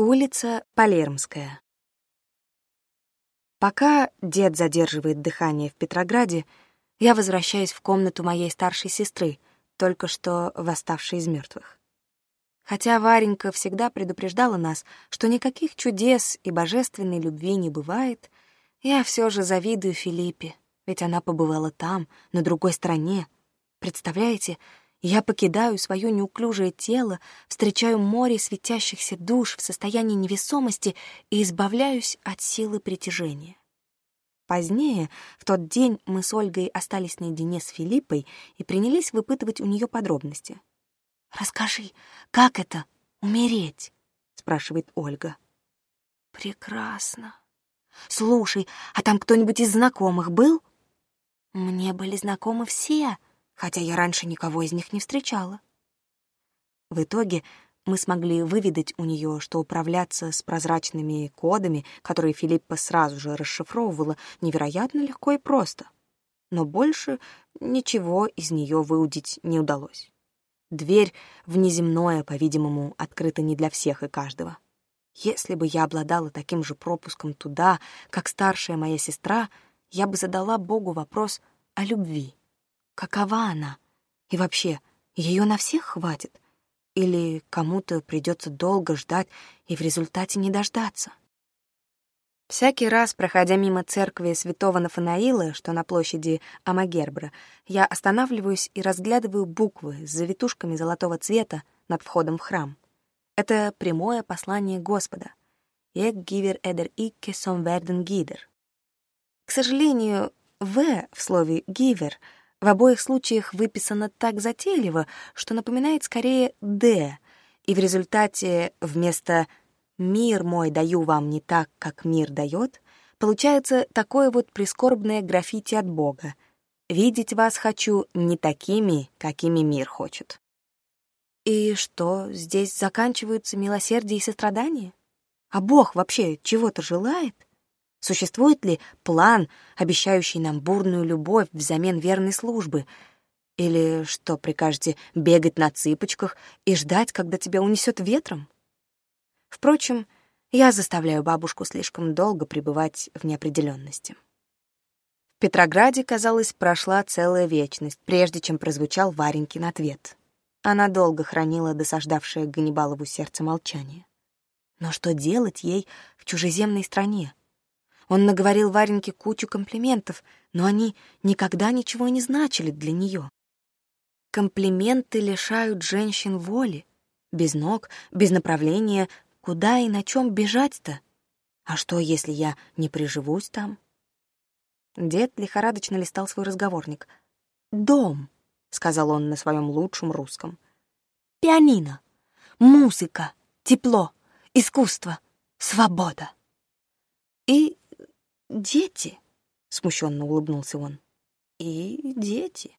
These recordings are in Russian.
Улица Палермская. Пока дед задерживает дыхание в Петрограде, я возвращаюсь в комнату моей старшей сестры, только что восставшей из мертвых. Хотя Варенька всегда предупреждала нас, что никаких чудес и божественной любви не бывает, я все же завидую Филиппе, ведь она побывала там, на другой стороне. Представляете, я покидаю свое неуклюжее тело, встречаю море светящихся душ в состоянии невесомости и избавляюсь от силы притяжения. Позднее, в тот день, мы с Ольгой остались наедине с Филиппой и принялись выпытывать у нее подробности. «Расскажи, как это — умереть?» — спрашивает Ольга. «Прекрасно. Слушай, а там кто-нибудь из знакомых был?» «Мне были знакомы все», хотя я раньше никого из них не встречала. В итоге мы смогли выведать у нее, что управляться с прозрачными кодами, которые Филиппа сразу же расшифровывала, невероятно легко и просто. Но больше ничего из нее выудить не удалось. Дверь внеземное, по-видимому, открыта не для всех и каждого. Если бы я обладала таким же пропуском туда, как старшая моя сестра, я бы задала Богу вопрос о любви какова она? И вообще, ее на всех хватит? Или кому-то придется долго ждать и в результате не дождаться? Всякий раз, проходя мимо церкви святого Нафанаила, что на площади Амагербра, я останавливаюсь и разглядываю буквы с завитушками золотого цвета над входом в храм. Это прямое послание Господа. «Ек гивер эдер икке сон верден гидер». К сожалению, «в» в слове «гивер» — в обоих случаях выписано так затейливо, что напоминает скорее «Д», и в результате вместо «Мир мой даю вам не так, как мир дает» получается такое вот прискорбное граффити от Бога. «Видеть вас хочу не такими, какими мир хочет». И что, здесь заканчиваются милосердие и сострадание? А Бог вообще чего-то желает? Существует ли план, обещающий нам бурную любовь взамен верной службы? Или что, прикажете бегать на цыпочках и ждать, когда тебя унесет ветром? Впрочем, я заставляю бабушку слишком долго пребывать в неопределенности. В Петрограде, казалось, прошла целая вечность, прежде чем прозвучал Варенькин ответ. Она долго хранила досаждавшее Ганнибалову сердце молчание. Но что делать ей в чужеземной стране? Он наговорил Вареньке кучу комплиментов, но они никогда ничего не значили для нее. Комплименты лишают женщин воли. Без ног, без направления, куда и на чем бежать-то? А что, если я не приживусь там? Дед лихорадочно листал свой разговорник. «Дом», — сказал он на своем лучшем русском. «Пианино, музыка, тепло, искусство, свобода». И дети!» — смущенно улыбнулся он. «И дети!»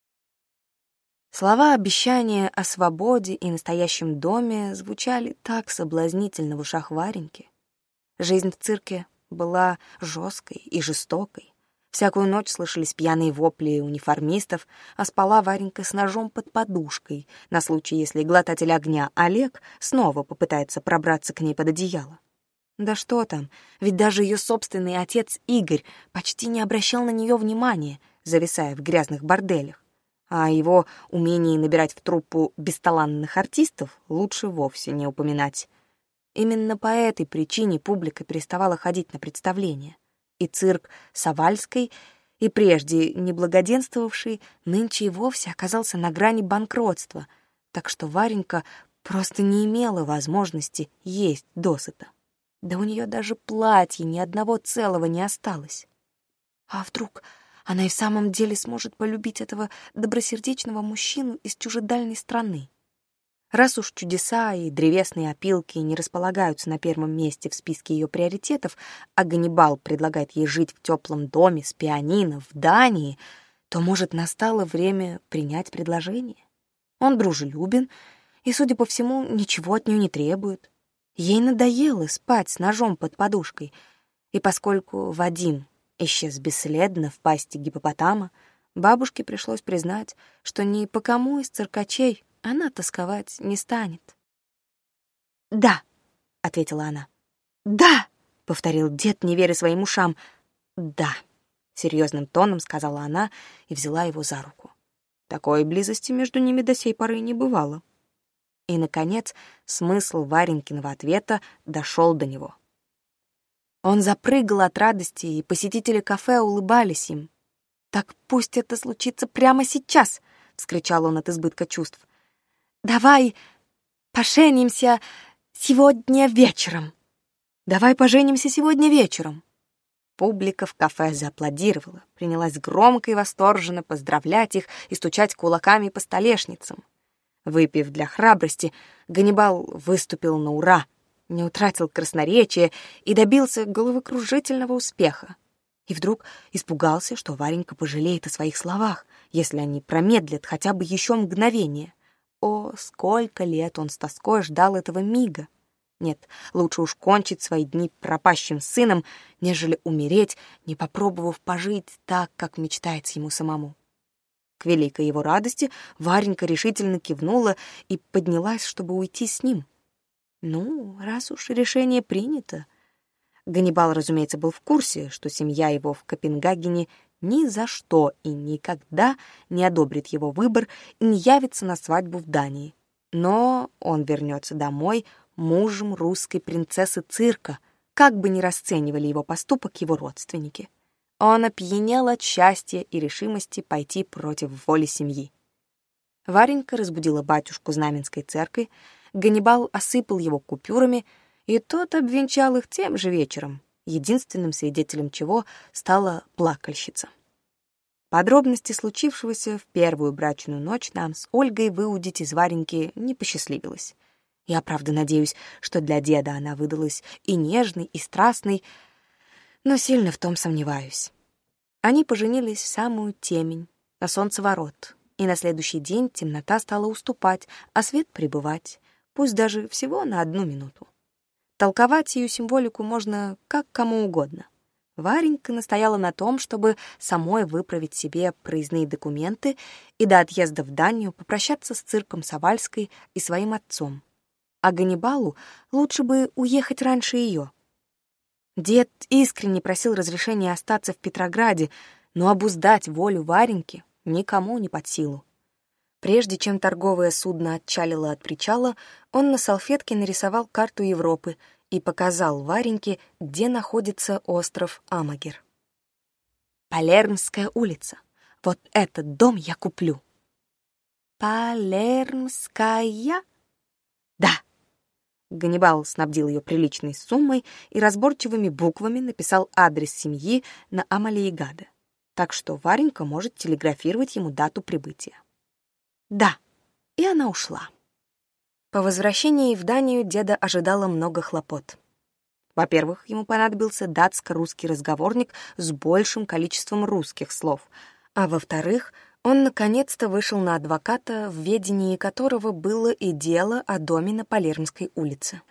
Слова обещания о свободе и настоящем доме звучали так соблазнительно в ушах Вареньки. Жизнь в цирке была жесткой и жестокой. Всякую ночь слышались пьяные вопли униформистов, а спала Варенька с ножом под подушкой на случай, если глотатель огня Олег снова попытается пробраться к ней под одеяло. Да что там, ведь даже ее собственный отец Игорь почти не обращал на нее внимания, зависая в грязных борделях. А его умении набирать в труппу бесталанных артистов лучше вовсе не упоминать. Именно по этой причине публика переставала ходить на представления. И цирк Савальской, и прежде неблагоденствовавший, нынче и вовсе оказался на грани банкротства, так что Варенька просто не имела возможности есть досыта. Да у нее даже платья ни одного целого не осталось. А вдруг она и в самом деле сможет полюбить этого добросердечного мужчину из чужедальной страны? Раз уж чудеса и древесные опилки не располагаются на первом месте в списке ее приоритетов, а Ганнибал предлагает ей жить в теплом доме с пианино в Дании, то, может, настало время принять предложение? Он дружелюбен и, судя по всему, ничего от нее не требует. Ей надоело спать с ножом под подушкой, и поскольку Вадим исчез бесследно в пасти гипопотама, бабушке пришлось признать, что ни по кому из циркачей она тосковать не станет. «Да», — ответила она. «Да», — повторил дед, не веря своим ушам. «Да», — серьезным тоном сказала она и взяла его за руку. Такой близости между ними до сей поры не бывало. И, наконец, смысл Варенькиного ответа дошел до него. Он запрыгал от радости, и посетители кафе улыбались им. «Так пусть это случится прямо сейчас!» — вскричал он от избытка чувств. «Давай поженимся сегодня вечером!» «Давай поженимся сегодня вечером!» Публика в кафе зааплодировала, принялась громко и восторженно поздравлять их и стучать кулаками по столешницам. Выпив для храбрости, Ганнибал выступил на ура, не утратил красноречия и добился головокружительного успеха. И вдруг испугался, что Варенька пожалеет о своих словах, если они промедлят хотя бы еще мгновение. О, сколько лет он с тоской ждал этого мига! Нет, лучше уж кончить свои дни пропащим сыном, нежели умереть, не попробовав пожить так, как мечтается ему самому. К великой его радости Варенька решительно кивнула и поднялась, чтобы уйти с ним. Ну, раз уж решение принято. Ганнибал, разумеется, был в курсе, что семья его в Копенгагене ни за что и никогда не одобрит его выбор и не явится на свадьбу в Дании. Но он вернется домой мужем русской принцессы цирка, как бы ни расценивали его поступок его родственники. Он опьянел от счастья и решимости пойти против воли семьи. Варенька разбудила батюшку Знаменской церкви, Ганнибал осыпал его купюрами, и тот обвенчал их тем же вечером, единственным свидетелем чего стала плакальщица. Подробности случившегося в первую брачную ночь нам с Ольгой выудить из Вареньки не посчастливилось. Я, правда, надеюсь, что для деда она выдалась и нежной, и страстной, но сильно в том сомневаюсь. Они поженились в самую темень, на солнцеворот, и на следующий день темнота стала уступать, а свет прибывать, пусть даже всего на одну минуту. Толковать ее символику можно как кому угодно. Варенька настояла на том, чтобы самой выправить себе проездные документы и до отъезда в Данию попрощаться с цирком Савальской и своим отцом. А Ганнибалу лучше бы уехать раньше ее — Дед искренне просил разрешения остаться в Петрограде, но обуздать волю Вареньки никому не под силу. Прежде чем торговое судно отчалило от причала, он на салфетке нарисовал карту Европы и показал Вареньке, где находится остров Амагер. «Палермская улица. Вот этот дом я куплю». «Палермская?» «Да, Ганнибал снабдил ее приличной суммой и разборчивыми буквами написал адрес семьи на Амалиегаде, так что Варенька может телеграфировать ему дату прибытия. Да, и она ушла. По возвращении в Данию деда ожидало много хлопот. Во-первых, ему понадобился датско-русский разговорник с большим количеством русских слов, а во-вторых — он наконец-то вышел на адвоката, в ведении которого было и дело о доме на Палермской улице.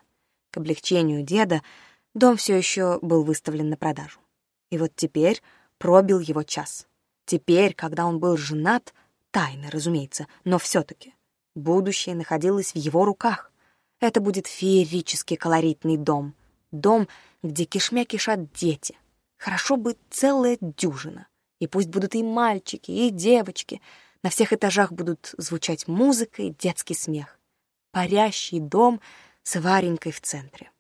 К облегчению деда дом все еще был выставлен на продажу. И вот теперь пробил его час. Теперь, когда он был женат, тайно, разумеется, но все-таки. Будущее находилось в его руках. Это будет феерически колоритный дом. Дом, где кишмя кишат дети. Хорошо бы целая дюжина — и пусть будут и мальчики, и девочки. На всех этажах будут звучать музыка и детский смех. Парящий дом с Варенькой в центре.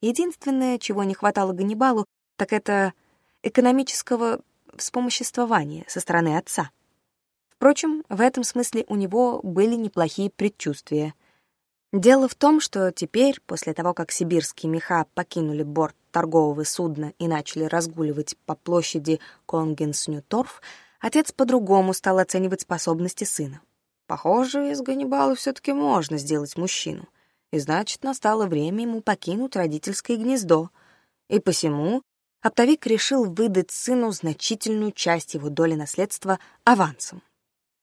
Единственное, чего не хватало Ганнибалу, так это экономического вспомоществования со стороны отца. Впрочем, в этом смысле у него были неплохие предчувствия. Дело в том, что теперь, после того, как сибирские меха покинули борт Торговые судна и начали разгуливать по площади Конгенснюторф, отец по-другому стал оценивать способности сына. Похоже, из Ганнибала все-таки можно сделать мужчину. И значит, настало время ему покинуть родительское гнездо. И посему оптовик решил выдать сыну значительную часть его доли наследства авансом.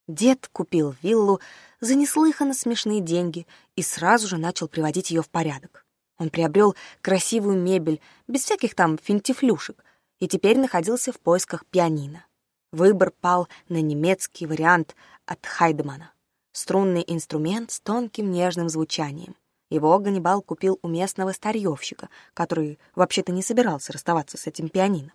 Дед купил виллу за неслыханно смешные деньги и сразу же начал приводить ее в порядок. Он приобрел красивую мебель, без всяких там финтифлюшек, и теперь находился в поисках пианино. Выбор пал на немецкий вариант от Хайдемана. Струнный инструмент с тонким нежным звучанием. Его Ганнибал купил у местного старьевщика, который вообще-то не собирался расставаться с этим пианино.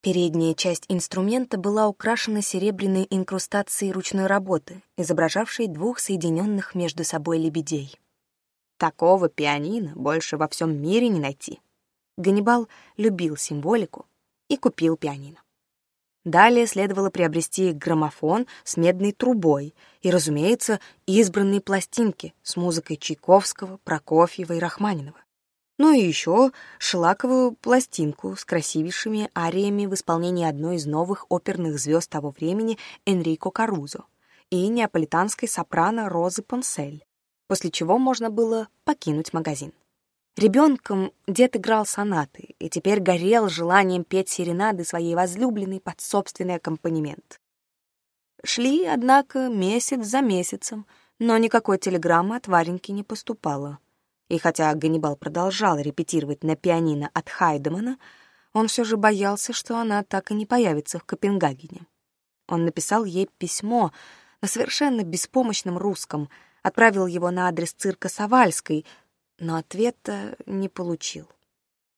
Передняя часть инструмента была украшена серебряной инкрустацией ручной работы, изображавшей двух соединенных между собой лебедей. Такого пианино больше во всем мире не найти. Ганнибал любил символику и купил пианино. Далее следовало приобрести граммофон с медной трубой и, разумеется, избранные пластинки с музыкой Чайковского, Прокофьева и Рахманинова. Ну и еще шлаковую пластинку с красивейшими ариями в исполнении одной из новых оперных звезд того времени Энрико Карузо и неаполитанской сопрано Розы Понсель, после чего можно было покинуть магазин. Ребенком дед играл сонаты и теперь горел желанием петь серенады своей возлюбленной под собственный аккомпанемент. Шли, однако, месяц за месяцем, но никакой телеграммы от Вареньки не поступало. И хотя Ганнибал продолжал репетировать на пианино от Хайдемана, он все же боялся, что она так и не появится в Копенгагене. Он написал ей письмо на совершенно беспомощном русском — отправил его на адрес цирка Савальской, но ответа э, не получил.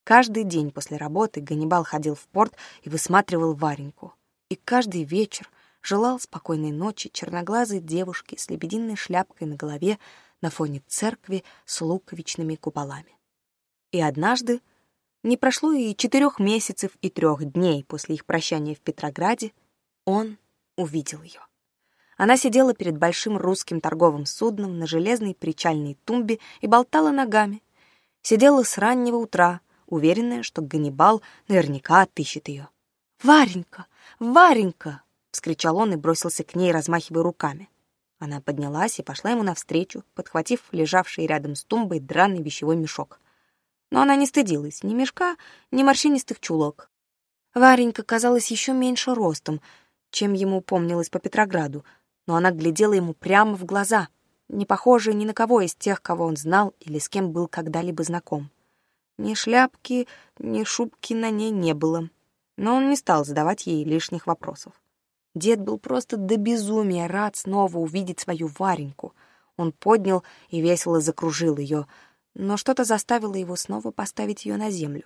Каждый день после работы Ганнибал ходил в порт и высматривал Вареньку. И каждый вечер желал спокойной ночи черноглазой девушке с лебединой шляпкой на голове на фоне церкви с луковичными куполами. И однажды, не прошло и четырех месяцев и трех дней после их прощания в Петрограде, он увидел ее. Она сидела перед большим русским торговым судном на железной причальной тумбе и болтала ногами. Сидела с раннего утра, уверенная, что Ганнибал наверняка отыщет ее. «Варенька! Варенька!» — вскричал он и бросился к ней, размахивая руками. Она поднялась и пошла ему навстречу, подхватив лежавший рядом с тумбой драный вещевой мешок. Но она не стыдилась ни мешка, ни морщинистых чулок. Варенька казалась еще меньше ростом, чем ему помнилось по Петрограду — но она глядела ему прямо в глаза, не похожая ни на кого из тех, кого он знал или с кем был когда-либо знаком. Ни шляпки, ни шубки на ней не было, но он не стал задавать ей лишних вопросов. Дед был просто до безумия рад снова увидеть свою Вареньку. Он поднял и весело закружил ее, но что-то заставило его снова поставить ее на землю.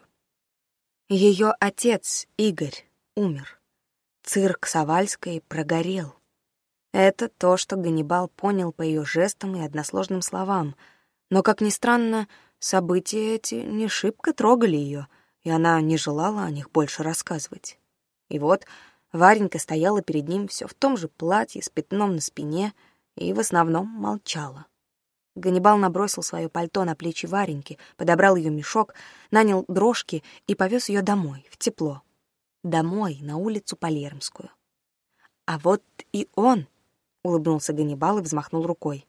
Ее отец, Игорь, умер. Цирк Савальской прогорел. Это то, что Ганнибал понял по ее жестам и односложным словам. Но, как ни странно, события эти не шибко трогали ее, и она не желала о них больше рассказывать. И вот Варенька стояла перед ним все в том же платье с пятном на спине и в основном молчала. Ганнибал набросил свое пальто на плечи Вареньки, подобрал ее мешок, нанял дрожки и повез ее домой, в тепло. Домой, на улицу Палермскую. А вот и он —— улыбнулся Ганнибал и взмахнул рукой.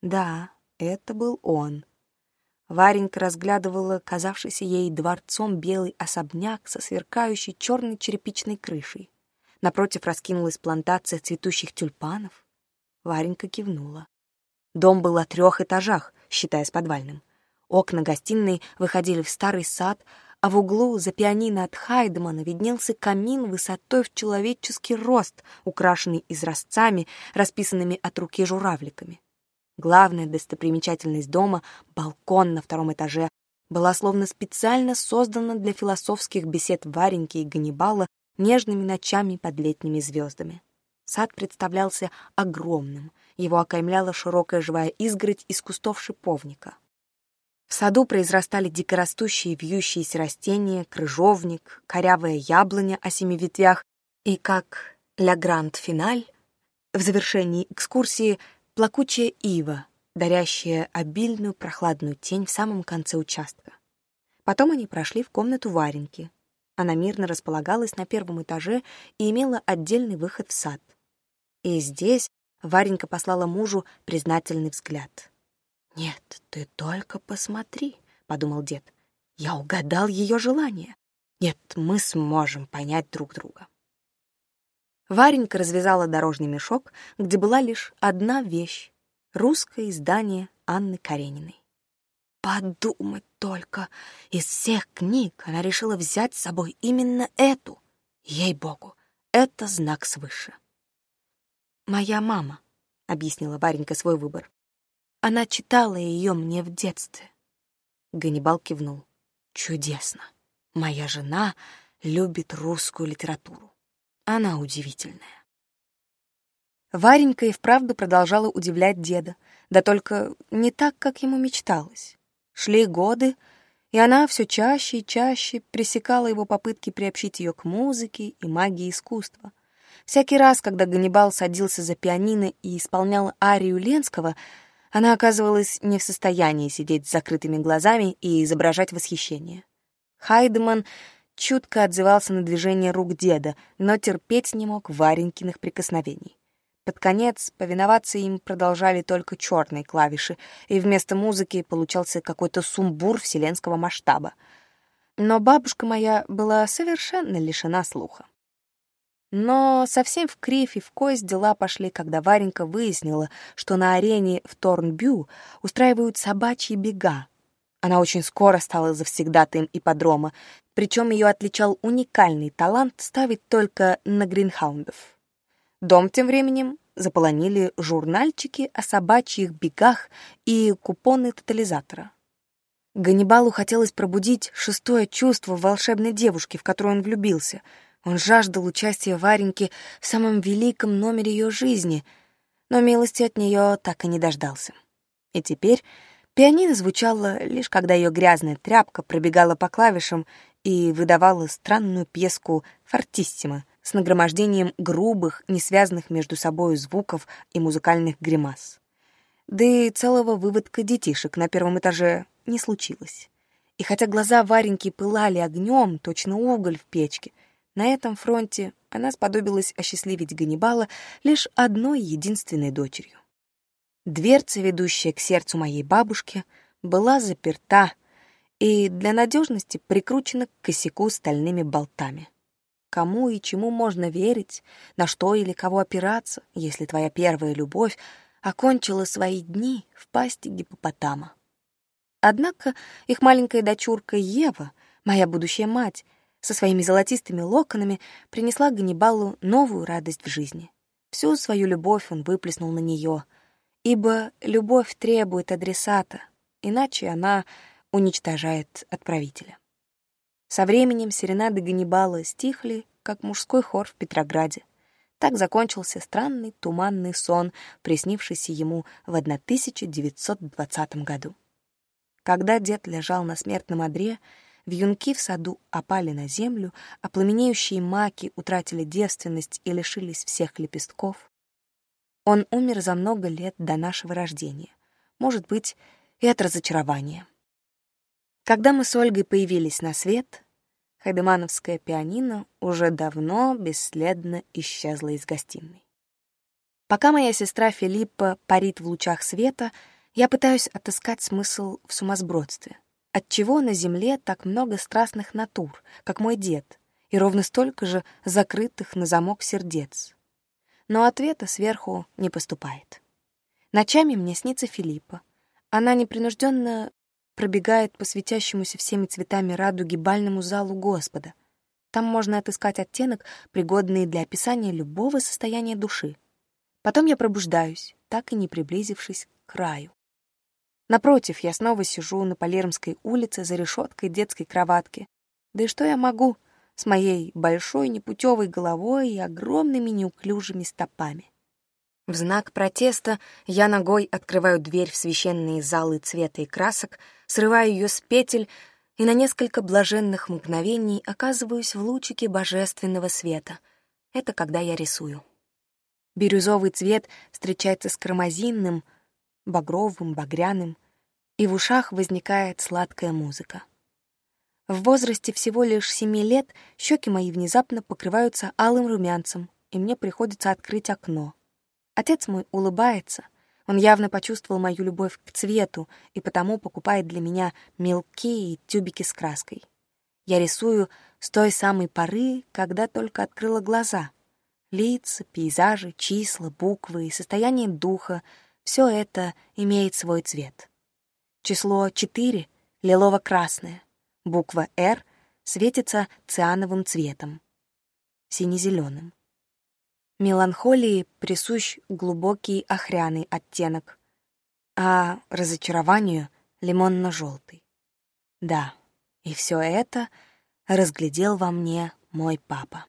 «Да, это был он». Варенька разглядывала казавшийся ей дворцом белый особняк со сверкающей черной черепичной крышей. Напротив раскинулась плантация цветущих тюльпанов. Варенька кивнула. Дом был о трех этажах, считая с подвальным. Окна гостиной выходили в старый сад, а в углу за пианино от Хайдмана виднелся камин высотой в человеческий рост, украшенный изразцами, расписанными от руки журавликами. Главная достопримечательность дома — балкон на втором этаже — была словно специально создана для философских бесед Вареньки и Ганнибала нежными ночами под летними звездами. Сад представлялся огромным, его окаймляла широкая живая изгородь из кустов шиповника — в саду произрастали дикорастущие вьющиеся растения, крыжовник, корявая яблоня о семи ветвях и, как «Ля Гранд-финаль», в завершении экскурсии плакучая ива, дарящая обильную прохладную тень в самом конце участка. Потом они прошли в комнату Вареньки. Она мирно располагалась на первом этаже и имела отдельный выход в сад. И здесь Варенька послала мужу признательный взгляд. «Нет, «Ты только посмотри», — подумал дед. «Я угадал ее желание. Нет, мы сможем понять друг друга». Варенька развязала дорожный мешок, где была лишь одна вещь — русское издание Анны Карениной. Подумать только, из всех книг она решила взять с собой именно эту. Ей-богу, это знак свыше. «Моя мама», — объяснила Варенька свой выбор. Она читала ее мне в детстве. Ганнибал кивнул. Чудесно. Моя жена любит русскую литературу. Она удивительная. Варенька и вправду продолжала удивлять деда, да только не так, как ему мечталось. Шли годы, и она все чаще и чаще пресекала его попытки приобщить ее к музыке и магии искусства. Всякий раз, когда Ганнибал садился за пианино и исполнял арию Ленского — она оказывалась не в состоянии сидеть с закрытыми глазами и изображать восхищение. Хайдман чутко отзывался на движение рук деда, но терпеть не мог Варенькиных прикосновений. Под конец повиноваться им продолжали только черные клавиши, и вместо музыки получался какой-то сумбур вселенского масштаба. Но бабушка моя была совершенно лишена слуха. Но совсем в кривь и в кость дела пошли, когда Варенька выяснила, что на арене в Торнбю устраивают собачьи бега. Она очень скоро стала завсегдатаем ипподрома, причем ее отличал уникальный талант ставить только на гринхаундов. Дом тем временем заполонили журнальчики о собачьих бегах и купоны тотализатора. Ганнибалу хотелось пробудить шестое чувство волшебной девушки, в которую он влюбился — он жаждал участия Вареньки в самом великом номере ее жизни, но милости от нее так и не дождался. И теперь пианино звучало лишь когда ее грязная тряпка пробегала по клавишам и выдавала странную пьеску «Фортиссимо» с нагромождением грубых, несвязанных между собой звуков и музыкальных гримас. Да и целого выводка детишек на первом этаже не случилось. И хотя глаза Вареньки пылали огнем, точно уголь в печке — на этом фронте она сподобилась осчастливить Ганнибала лишь одной единственной дочерью. Дверца, ведущая к сердцу моей бабушки, была заперта и для надежности прикручена к косяку стальными болтами. Кому и чему можно верить, на что или кого опираться, если твоя первая любовь окончила свои дни в пасти гипопотама. Однако их маленькая дочурка Ева, моя будущая мать, со своими золотистыми локонами принесла Ганнибалу новую радость в жизни. Всю свою любовь он выплеснул на нее, ибо любовь требует адресата, иначе она уничтожает отправителя. Со временем серенады Ганнибала стихли, как мужской хор в Петрограде. Так закончился странный туманный сон, приснившийся ему в 1920 году. Когда дед лежал на смертном одре, Вьюнки в саду опали на землю, а пламенеющие маки утратили девственность и лишились всех лепестков. Он умер за много лет до нашего рождения. Может быть, и от разочарования. Когда мы с Ольгой появились на свет, Хайдемановская пианино уже давно бесследно исчезло из гостиной. Пока моя сестра Филиппа парит в лучах света, я пытаюсь отыскать смысл в сумасбродстве — Отчего на Земле так много страстных натур, как мой дед, и ровно столько же закрытых на замок сердец? Но ответа сверху не поступает. Ночами мне снится Филиппа. Она непринужденно пробегает по светящемуся всеми цветами радуги бальному залу Господа. Там можно отыскать оттенок, пригодный для описания любого состояния души. Потом я пробуждаюсь, так и не приблизившись к краю. Напротив, я снова сижу на Палермской улице за решеткой детской кроватки. Да и что я могу с моей большой непутевой головой и огромными неуклюжими стопами? В знак протеста я ногой открываю дверь в священные залы цвета и красок, срываю ее с петель и на несколько блаженных мгновений оказываюсь в лучике божественного света. Это когда я рисую. Бирюзовый цвет встречается с кармазинным — багровым, багряным, и в ушах возникает сладкая музыка. В возрасте всего лишь семи лет щеки мои внезапно покрываются алым румянцем, и мне приходится открыть окно. Отец мой улыбается. Он явно почувствовал мою любовь к цвету и потому покупает для меня мелкие тюбики с краской. Я рисую с той самой поры, когда только открыла глаза. Лица, пейзажи, числа, буквы и состояние духа — все это имеет свой цвет. Число 4 — лилово-красное, буква «Р» светится циановым цветом, сине-зеленым. Меланхолии присущ глубокий охряный оттенок, а разочарованию — лимонно-желтый. Да, и все это разглядел во мне мой папа.